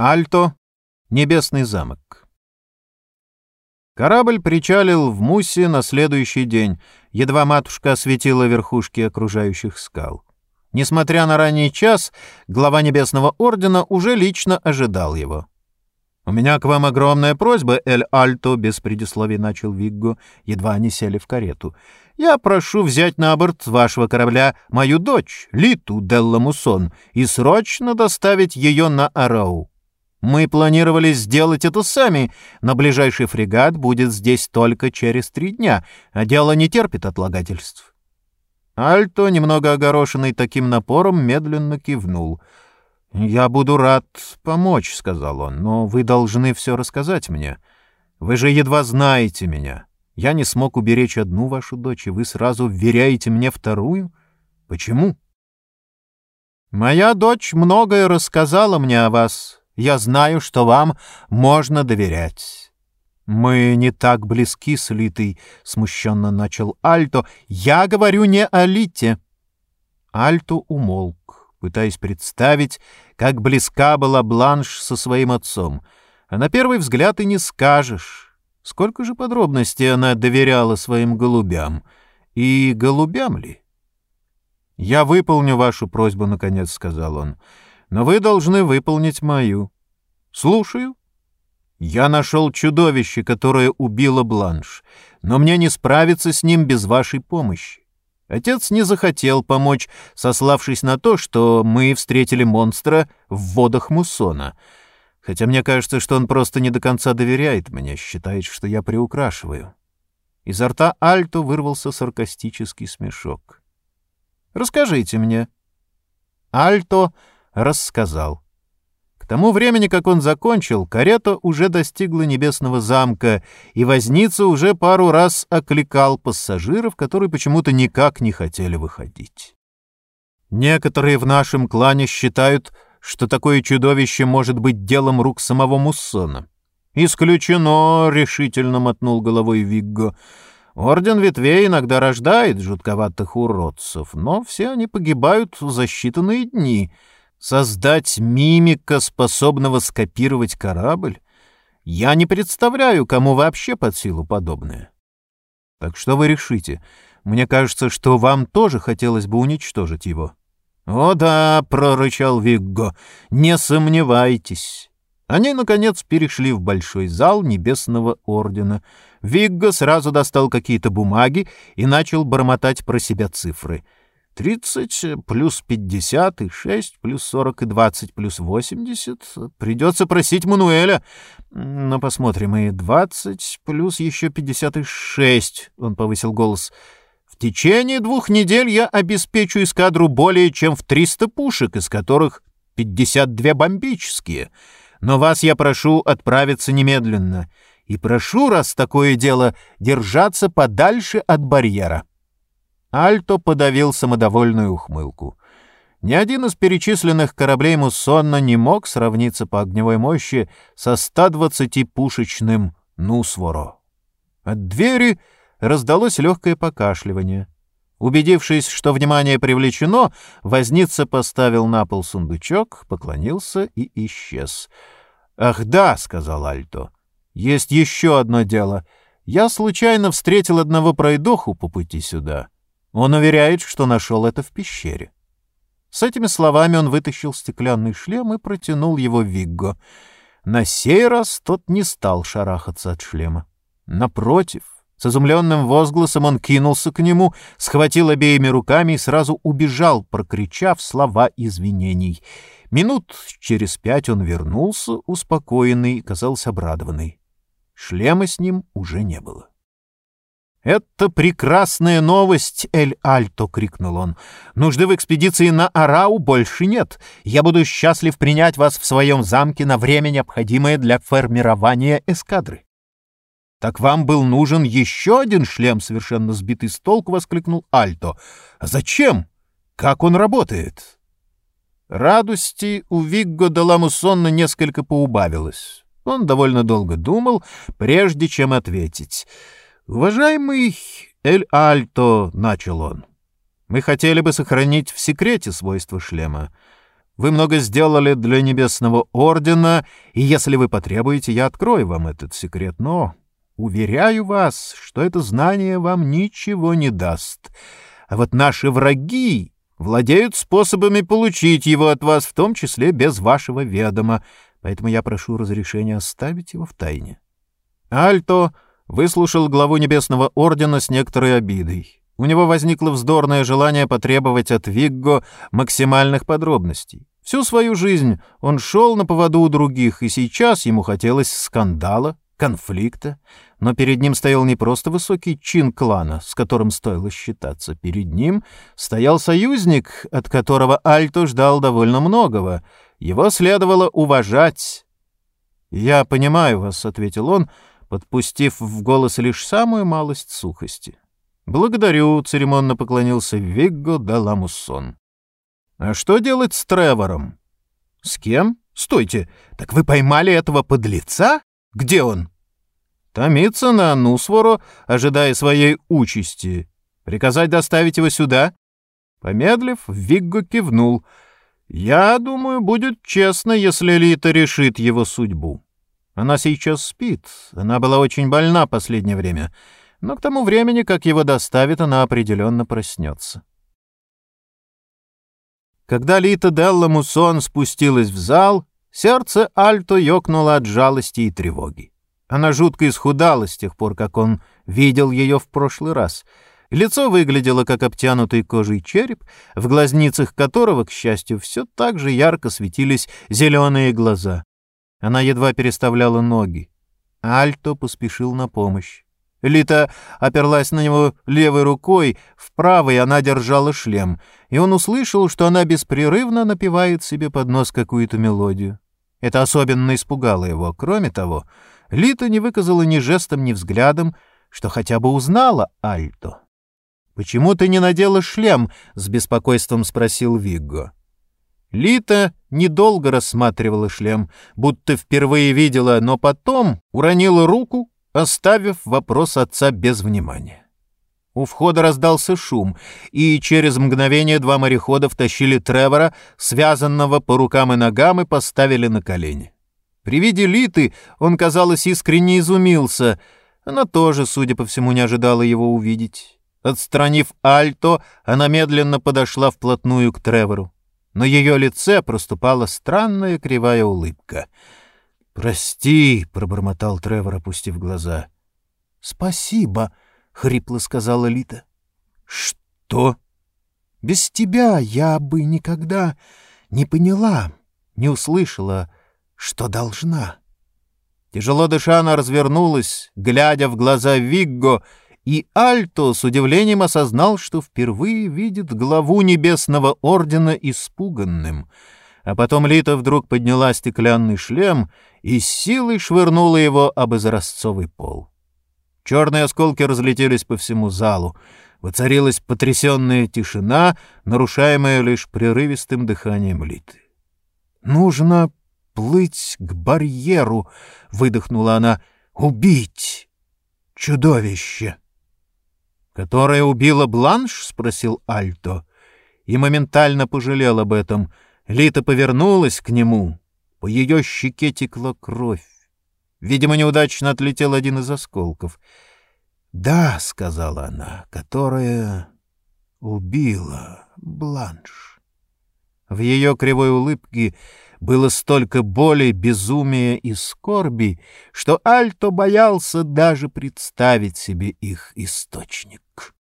Альто, Небесный замок. Корабль причалил в Мусе на следующий день, едва матушка осветила верхушки окружающих скал. Несмотря на ранний час, глава Небесного Ордена уже лично ожидал его. «У меня к вам огромная просьба, Эль Альто», — без предисловий начал Вигго, едва они сели в карету. «Я прошу взять на борт вашего корабля мою дочь, Литу Делла Мусон, и срочно доставить ее на Арау. Мы планировали сделать это сами, но ближайший фрегат будет здесь только через три дня, а дело не терпит отлагательств». Альто, немного огорошенный таким напором, медленно кивнул. «Я буду рад помочь», — сказал он, — «но вы должны все рассказать мне. Вы же едва знаете меня. Я не смог уберечь одну вашу дочь, и вы сразу вверяете мне вторую? Почему?» «Моя дочь многое рассказала мне о вас, я знаю, что вам можно доверять». «Мы не так близки с Литой», — смущенно начал Альто. «Я говорю не о Лите». Альто умолк, пытаясь представить, как близка была Бланш со своим отцом. А на первый взгляд и не скажешь. Сколько же подробностей она доверяла своим голубям. И голубям ли? «Я выполню вашу просьбу», — наконец сказал он но вы должны выполнить мою. Слушаю. Я нашел чудовище, которое убило Бланш, но мне не справиться с ним без вашей помощи. Отец не захотел помочь, сославшись на то, что мы встретили монстра в водах Муссона. Хотя мне кажется, что он просто не до конца доверяет мне, считает, что я приукрашиваю. Изо рта Альто вырвался саркастический смешок. «Расскажите мне». Альто рассказал. К тому времени, как он закончил, карета уже достигла небесного замка, и возница уже пару раз окликал пассажиров, которые почему-то никак не хотели выходить. Некоторые в нашем клане считают, что такое чудовище может быть делом рук самого Муссона. «Исключено», — решительно мотнул головой Вигго. «Орден ветвей иногда рождает жутковатых уродцев, но все они погибают за считанные дни». Создать мимика, способного скопировать корабль? Я не представляю, кому вообще под силу подобное. Так что вы решите? Мне кажется, что вам тоже хотелось бы уничтожить его. «О да», — прорычал Вигго, — «не сомневайтесь». Они, наконец, перешли в большой зал Небесного Ордена. Вигго сразу достал какие-то бумаги и начал бормотать про себя цифры — Тридцать плюс пятьдесят и шесть плюс сорок и двадцать плюс восемьдесят. Придется просить Мануэля. Но посмотрим. И двадцать плюс еще пятьдесят и шесть. Он повысил голос. В течение двух недель я обеспечу эскадру более чем в триста пушек, из которых пятьдесят две бомбические. Но вас я прошу отправиться немедленно. И прошу, раз такое дело, держаться подальше от барьера. Альто подавил самодовольную ухмылку. Ни один из перечисленных кораблей Муссонна не мог сравниться по огневой мощи со 120-пушечным Нусворо. От двери раздалось легкое покашливание. Убедившись, что внимание привлечено, возница поставил на пол сундучок, поклонился и исчез. «Ах да», — сказал Альто, — «есть еще одно дело. Я случайно встретил одного пройдоху по пути сюда». Он уверяет, что нашел это в пещере. С этими словами он вытащил стеклянный шлем и протянул его Вигго. На сей раз тот не стал шарахаться от шлема. Напротив, с изумленным возгласом он кинулся к нему, схватил обеими руками и сразу убежал, прокричав слова извинений. Минут через пять он вернулся, успокоенный и казался обрадованный. Шлема с ним уже не было. «Это прекрасная новость, Эль-Альто!» — крикнул он. «Нужды в экспедиции на Арау больше нет. Я буду счастлив принять вас в своем замке на время, необходимое для формирования эскадры». «Так вам был нужен еще один шлем?» — совершенно сбитый с толку воскликнул Альто. «А зачем? Как он работает?» Радости у Вигго де Ламусонна несколько поубавилось. Он довольно долго думал, прежде чем ответить — «Уважаемый Эль-Альто», — начал он, — «мы хотели бы сохранить в секрете свойства шлема. Вы много сделали для Небесного Ордена, и если вы потребуете, я открою вам этот секрет. Но уверяю вас, что это знание вам ничего не даст. А вот наши враги владеют способами получить его от вас, в том числе без вашего ведома, поэтому я прошу разрешения оставить его в тайне. Альто выслушал главу Небесного Ордена с некоторой обидой. У него возникло вздорное желание потребовать от Вигго максимальных подробностей. Всю свою жизнь он шел на поводу у других, и сейчас ему хотелось скандала, конфликта. Но перед ним стоял не просто высокий чин клана, с которым стоило считаться. Перед ним стоял союзник, от которого Альто ждал довольно многого. Его следовало уважать. «Я понимаю вас», — ответил он, подпустив в голос лишь самую малость сухости. «Благодарю», — церемонно поклонился Вигго да Ламуссон. «А что делать с Тревором?» «С кем? Стойте, так вы поймали этого подлеца? Где он?» «Томится на Нусвору, ожидая своей участи. Приказать доставить его сюда?» Помедлив, Вигго кивнул. «Я думаю, будет честно, если Лита решит его судьбу. Она сейчас спит, она была очень больна последнее время» но к тому времени, как его доставят, она определенно проснется. Когда Лита Делла Мусон спустилась в зал, сердце Альто ёкнуло от жалости и тревоги. Она жутко исхудала с тех пор, как он видел ее в прошлый раз. Лицо выглядело, как обтянутый кожей череп, в глазницах которого, к счастью, все так же ярко светились зеленые глаза. Она едва переставляла ноги. Альто поспешил на помощь. Лита оперлась на него левой рукой, в правой она держала шлем, и он услышал, что она беспрерывно напевает себе под нос какую-то мелодию. Это особенно испугало его. Кроме того, Лита не выказала ни жестом, ни взглядом, что хотя бы узнала Альто. «Почему ты не надела шлем?» — с беспокойством спросил Вигго. Лита недолго рассматривала шлем, будто впервые видела, но потом уронила руку оставив вопрос отца без внимания. У входа раздался шум, и через мгновение два морехода втащили Тревора, связанного по рукам и ногам, и поставили на колени. При виде Литы он, казалось, искренне изумился. Она тоже, судя по всему, не ожидала его увидеть. Отстранив Альто, она медленно подошла вплотную к Тревору. На ее лице проступала странная кривая улыбка — «Прости», — пробормотал Тревор, опустив глаза. «Спасибо», — хрипло сказала Лита. «Что?» «Без тебя я бы никогда не поняла, не услышала, что должна». Тяжело дыша, она развернулась, глядя в глаза Вигго, и Альто с удивлением осознал, что впервые видит главу Небесного Ордена испуганным — а потом Лита вдруг подняла стеклянный шлем и с силой швырнула его об изразцовый пол. Черные осколки разлетелись по всему залу. Воцарилась потрясенная тишина, нарушаемая лишь прерывистым дыханием Литы. «Нужно плыть к барьеру», — выдохнула она, — «убить чудовище». «Которое убило Бланш?» — спросил Альто. И моментально пожалел об этом — Лита повернулась к нему. По ее щеке текла кровь. Видимо, неудачно отлетел один из осколков. «Да», — сказала она, — «которая убила Бланш». В ее кривой улыбке было столько боли, безумия и скорби, что Альто боялся даже представить себе их источник.